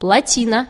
плотина.